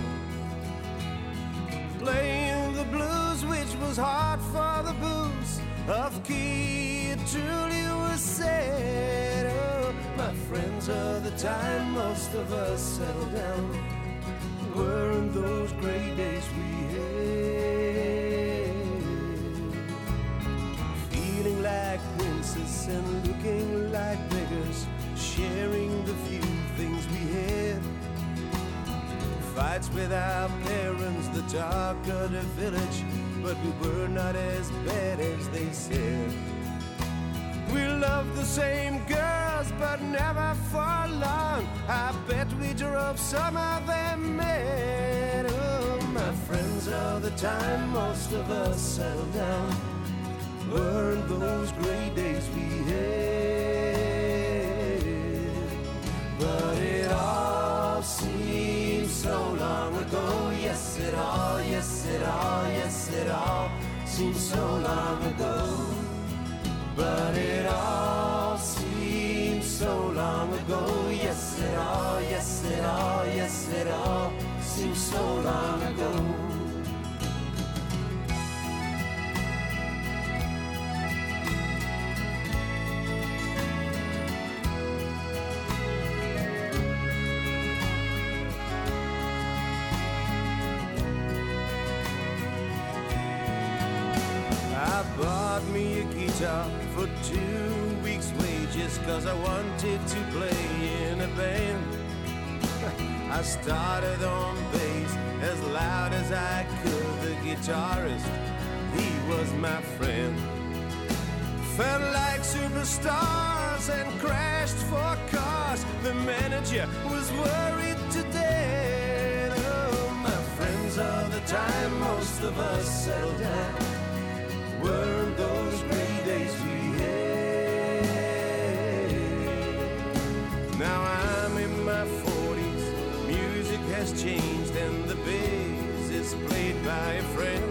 Playing the blues, which was hard for the booze. Of key, it truly was sad. Oh, my friends of the time, most of us settled down weren't those great days we had. Feeling like princes and looking like beggars, sharing the few things we had. Fights with our parents, the talk of the village, but we were not as bad as they said. We loved the same girls, but never for long. I bet we drove some of them mad. Oh, my friends of the time, most of us settled down. Guitar for two weeks' wages cause I wanted to play in a band. I started on bass as loud as I could. The guitarist, he was my friend. Felt like superstars and crashed for cars. The manager was worried to death. Oh, my friends of the time, most of us settled down changed, and the bass is played by a friend.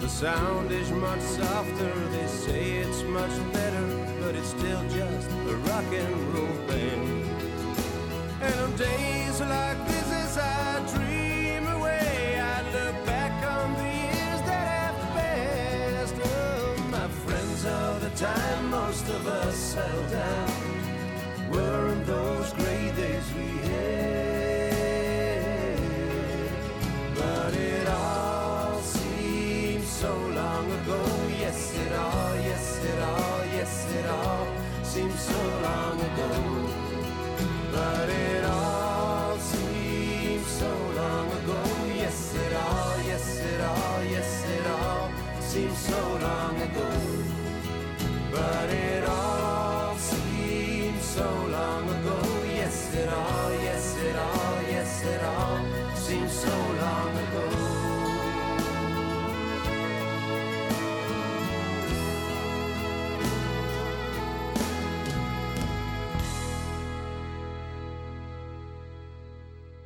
The sound is much softer, they say it's much better, but it's still just a rock and roll band. And on days like us settled down. Weren't those great days we had? But it all seems so long ago. Yes, it all, yes, it all, yes, it all seems so long ago.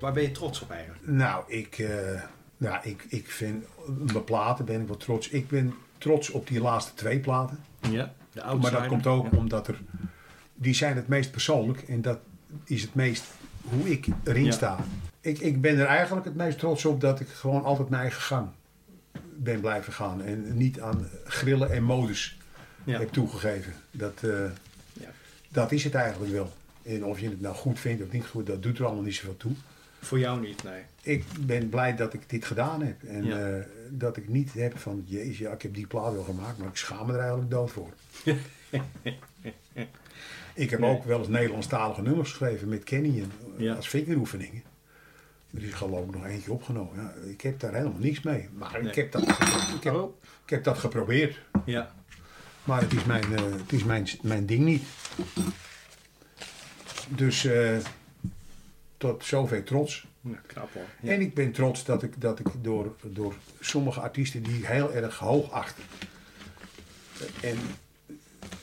Waar ben je trots op eigenlijk? Nou, ik, eh, Ja, ik, ik vind mijn platen ben ik wel trots. Ik ben trots op die laatste twee platen. Ja, de Maar outsider. dat komt ook Ja. omdat er... Die zijn het meest persoonlijk en dat is het meest hoe ik erin Ja. sta. Ik, ik ben er eigenlijk het meest trots op dat ik gewoon altijd mijn eigen gang ben blijven gaan. En niet aan grillen en modus Ja. heb toegegeven. Dat, eh, Ja. dat is het eigenlijk wel. En of je het nou goed vindt of niet goed, dat doet er allemaal niet zoveel toe. Voor jou niet, nee. Ik ben blij dat ik dit gedaan heb. En Ja. eh, dat ik niet heb van, jezus, ja, ik heb die plaat wel gemaakt, maar ik schaam me er eigenlijk dood voor. ik heb Nee. ook wel eens Nederlandstalige nummers geschreven met Kenny en, eh, Ja. als vingeroefeningen. Er is geloof ik nog eentje opgenomen. Ja, ik heb daar helemaal niks mee. Maar Nee. ik, heb dat, ik, heb, Oh. ik heb dat geprobeerd. Ja. Maar het is mijn, eh, het is mijn, mijn ding niet. Dus tot zover trots. ja knap hoor. Ja. En ik ben trots dat ik, dat ik door, door sommige artiesten die ik heel erg hoog acht. eh, En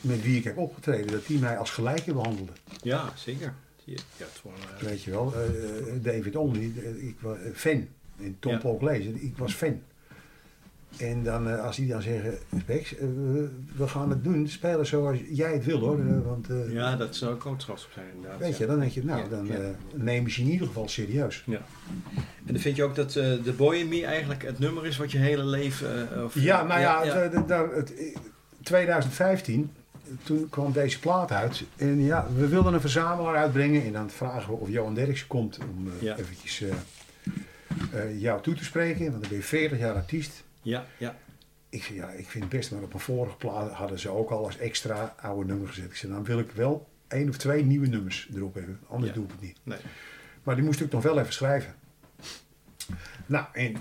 met wie ik heb opgetreden, dat die mij als gelijke behandelden. ja, zeker. Ja, het eh, Weet je wel, eh, David Only, eh, ik was eh, fan. En Tom Ja. Paul Lezen, ik was fan. En dan, eh, als die dan zeggen, eh, we, gaan het doen, spelen zoals jij het wil hoor. eh, want, ja, dat zou ik ook trots op zijn inderdaad. Weet je, dan denk je, nou, dan nemen ze in ieder geval serieus. Ja. En dan vind je ook dat eh The Boy in Me eigenlijk het nummer is wat je hele leven... of, Ja, nou ja, ja. het, eh, daar- het, eh, 2015, toen kwam deze plaat uit. En ja, we wilden een verzamelaar uitbrengen. En dan vragen we of Johan Derksen komt om Ja. eventjes jou toe te spreken. Want dan ben je 40 jaar artiest. Ja, ja. Ik zei, ja, ik vind het best, maar op een vorige plaat hadden ze ook al als extra oude nummer gezet. Ik zei, dan wil ik wel één of twee nieuwe nummers erop hebben. Anders Ja. doe ik het niet. Nee. Maar die moest ik nog wel even schrijven. Nou, en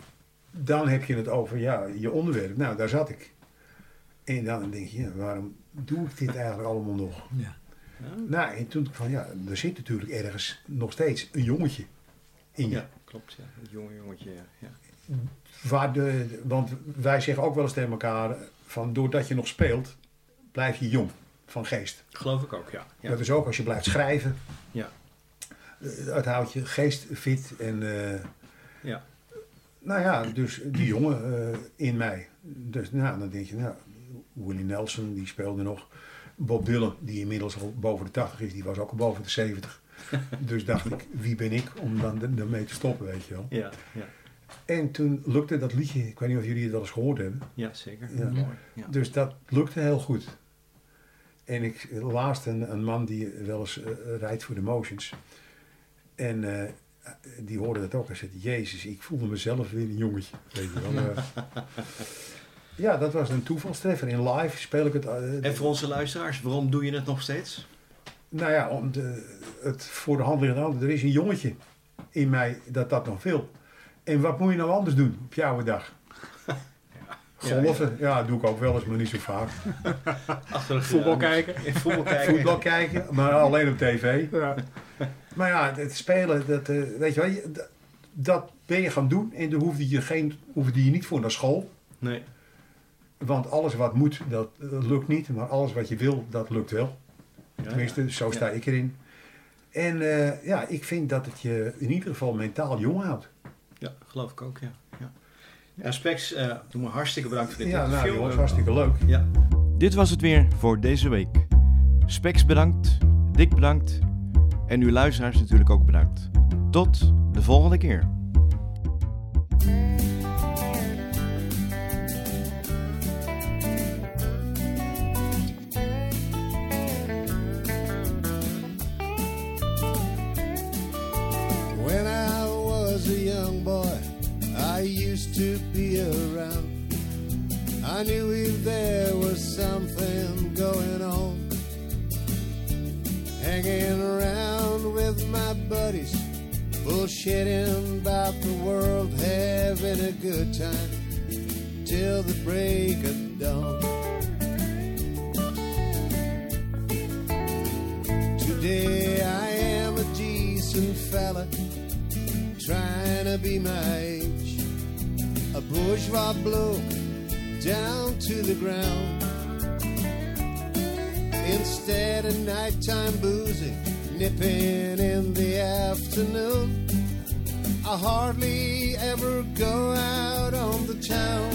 dan heb je het over ja, je onderwerp. Nou, daar zat ik. En dan denk je, ja, waarom doe ik dit eigenlijk allemaal nog? Ja. Nou, en toen van ja, er zit natuurlijk ergens nog steeds een jongetje in je. Ja, klopt. Ja. Het jonge jongetje, ja. ja. Waar de, want wij zeggen ook wel eens tegen elkaar van doordat je nog speelt, blijf je jong van geest. Geloof ik ook, ja. ja. Dat is ook als je blijft schrijven. Ja. Eh, Het houdt je geest fit en eh, Ja. nou ja, dus die jongen eh, in mij. Dus nou, dan denk je, nou, Willie Nelson die speelde nog. Bob Dylan, die inmiddels al boven de 80 is, die was ook al boven de 70. dus dacht ik, wie ben ik om dan ermee te stoppen, weet je wel. Ja, ja. En toen lukte dat liedje, ik weet niet of jullie het wel eens gehoord hebben. ja zeker. Ja. Mooi. Ja. Dus dat lukte heel goed. En ik laatst een, een man die wel eens eh, rijdt voor de motions. En eh, die hoorde dat ook. Hij zei, jezus, ik voelde mezelf weer een jongetje. Weet je wel. eh. ja, dat was een toevalstreffer. In live speel ik het. eh, En voor onze luisteraars, waarom doe je het nog steeds? nou ja, om de, het voor de hand liggende hand. Er is een jongetje in mij dat dat nog wil. En wat moet je nou anders doen op jouw dag? Golven, ja, doe ik ook wel eens, maar niet zo vaak. Achter de Voetbal ja, kijken. in Voetbal kijken. Voetbal kijken, maar alleen op tv. Ja. Maar ja, het spelen, dat, eh, weet je wel, dat, dat ben je gaan doen en daar hoefde je, geen, hoefde je niet voor naar school. Nee. Want alles wat moet, dat lukt niet. Maar alles wat je wil, dat lukt wel. Ja, Tenminste, zo sta Ja. ik erin. En eh, ja, ik vind dat het je in ieder geval mentaal jong houdt. Ja, geloof ik ook, ja. Ja, ja Spex, eh doe maar hartstikke bedankt voor dit Ja, nou interview. jongens, Eh, hartstikke leuk. Ja. Dit was het weer voor deze week. Spex bedankt, Dick bedankt en uw luisteraars natuurlijk ook bedankt. Tot de volgende keer. I knew if there was something going on. Hanging around with my buddies, bullshitting about the world, having a good time till the break of dawn. Today I am a decent fella, trying to be my age. A bourgeois bloke down to the ground. Instead of nighttime boozing, nipping in the afternoon, I hardly ever go out on the town.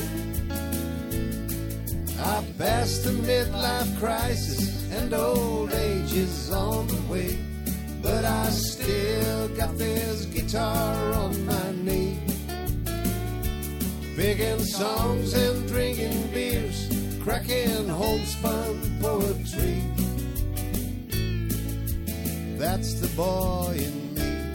I passed the midlife crisis and old age is on the way. But I still got this guitar on my knee. Picking songs and drinking beers, cracking homespun poetry. That's the boy in me.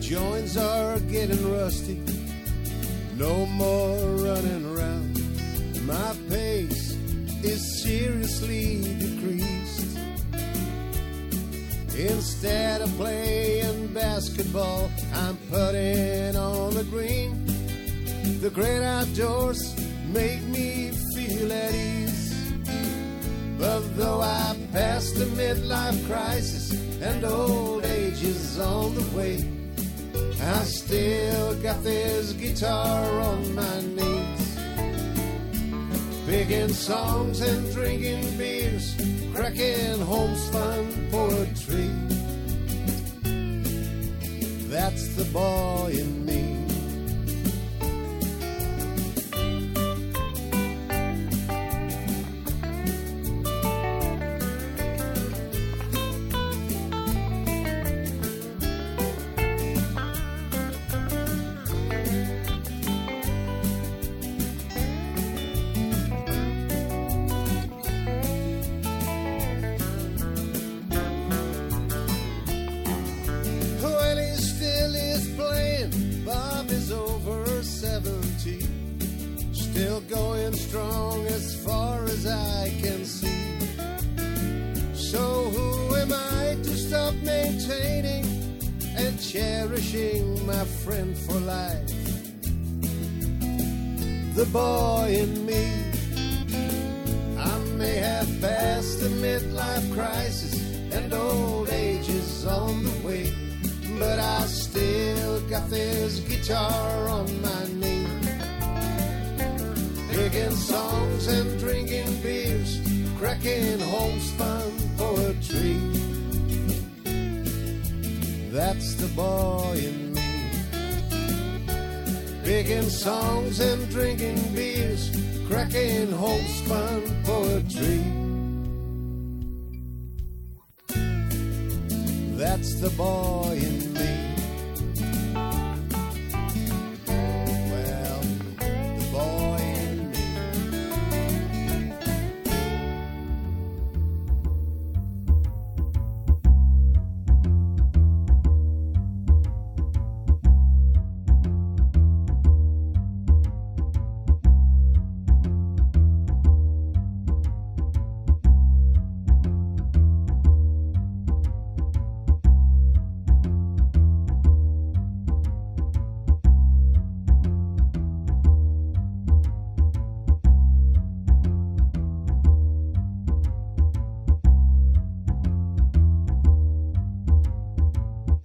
Joints are getting rusty. No more running around. My pace is seriously. Instead of playing basketball, I'm putting on the green. The great outdoors make me feel at ease. But though I passed the midlife crisis and old age is on the way, I still got this guitar on my knees. Picking songs and drinking beers, cracking homespun poetry. That's the boy in me. Strong as far as I can see. So who am I to stop maintaining and cherishing my friend for life? The boy in me. I may have passed the midlife crisis and old age is on the way. But I still got this guitar on my knee. Songs and drinking beers, cracking homespun poetry. That's the boy in me. Picking songs and drinking beers, cracking homespun poetry. That's the boy.